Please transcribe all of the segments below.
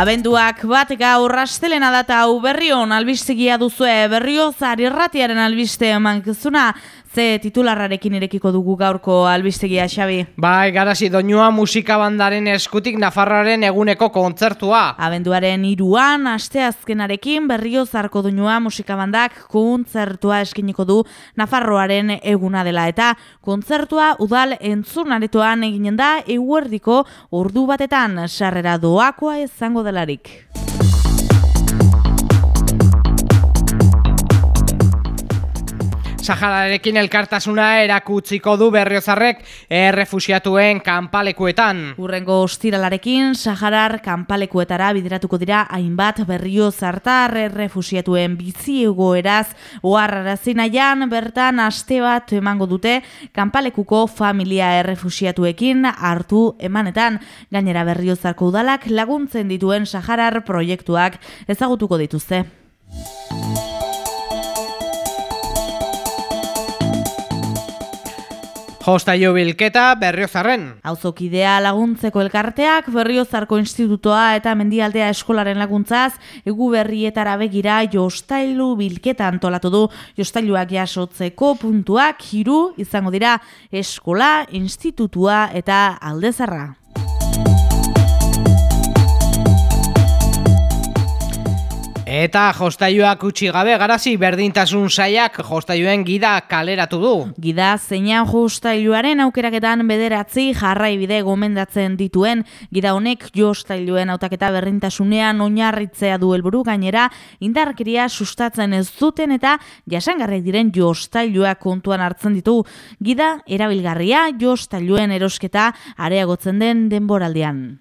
Abenduak bat gaur astelena data hau berrion albistegia duzue berrio zarirratiaren albiste mankizuna Ze titularrarekin irekiko dugu gaurko albistegia, Xabi? Bai, garasi doinua musika bandaren eskutik Nafarroaren eguneko kontzertua. Abenduaren iruan, asteazkenarekin berrio zarko doinua musika bandak kontzertua eskiniko du Nafarroaren eguna dela. Eta kontzertua udal entzunaretoan eginen da eguerdiko ordu batetan sarrera doakoa izango delarik. Sahararekin elkartasuna erakutziko du berriozarrek errefusiatuen kanpalekuetan. Urrengo ostiralarekin Saharar kanpalekuetara bideratuko dira hainbat berriozartar errefusiatuen bizi egoeraz oharrarazi nahian bertan aste bat emango dute kanpalekuko familia errefusiatuekin hartu emanetan gainera berriozarko udalak laguntzen dituen Saharar proiektuak ezagutuko dituzte. Jostaio bilketa berriozarren. Auzokidea laguntzeko elkarteak berriozarko institutoa eta mendialdea eskolaren laguntzaz egu berrietara begira jostailu bilketa antolatu du jostailuak jasotzeko puntuak hiru izango dira eskola, institutua eta aldezarra. Eta jostaiuak utxi gabe garazi berdintasun saiak jostailuen gida kaleratu du. Gida zeina jostailuaren aukeraketan bederatzi jarrai bide gomendatzen dituen gida honek jostailuen autaketa berdintasunean oinarritzea du helburu gainera indarkeria sustatzen ez duten eta jasangarrek diren jostailuak kontuan hartzen ditu. Gida erabilgarria jostailuen erosketa areagotzen den denboraldian.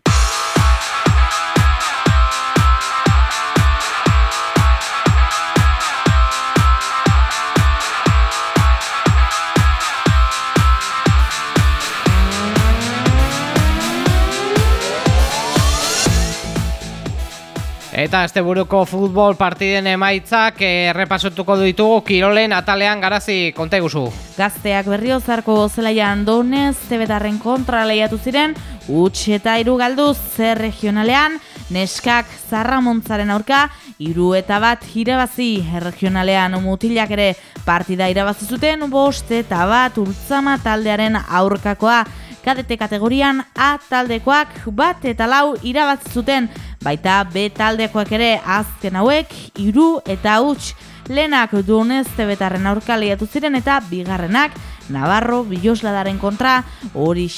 Eta este buruko futbol partiden emaitzak errepasutuko ditugu Kirolen atalean garazi konta guzu. Gazteak berriozarko zelaian donez, zebetarren kontra lehiatu ziren, utx eta iru galdu zer regionalean, neskak zarramontzaren aurka, iru eta bat irabazi regionalean mutilak ere partida irabazi zuten, bost eta bat ultzama taldearen aurkakoa, kadete kategorian A taldekoak bat eta lau irabazi zuten, baita B taldekoak ere azken hauek hiru eta huts lehenak duenez tebetarren aurkaliatu ziren eta bigarrenak Navarro Bilosladaren kontra hori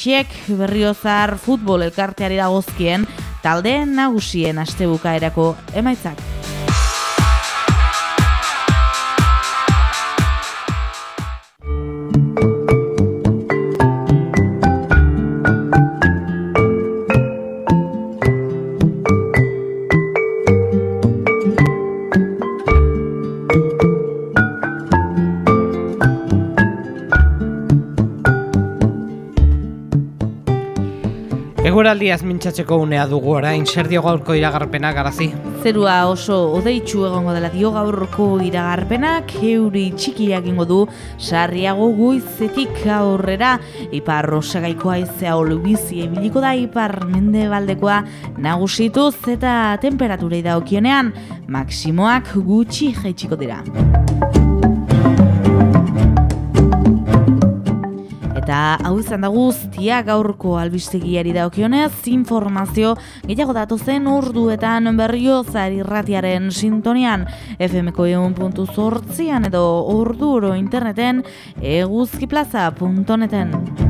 berriozar futbol elkarteari dagozkien talde nagusien astebukaerako emaitzak. Eguraldiaz mintzatzeko unea dugu orain, zer dio gaurko iragarpena garazi? Zerua oso odeitsu egongo dela dio gaurko iragarpenak, euri txikiak ingo du, sarriago guizetik aurrera, ipar rosagaikoa izea olubizi ebiliko da ipar mende baldekoa nagusituz eta temperaturei daukionean, maksimoak gutxi jaitsiko dira. Eta hau izan da guztia gaurko albistegiari daukionez, informazio gehiago datu zen urduetan berrio irratiaren sintonian FMko egun puntu edo urduro interneten eguzkiplaza.neten.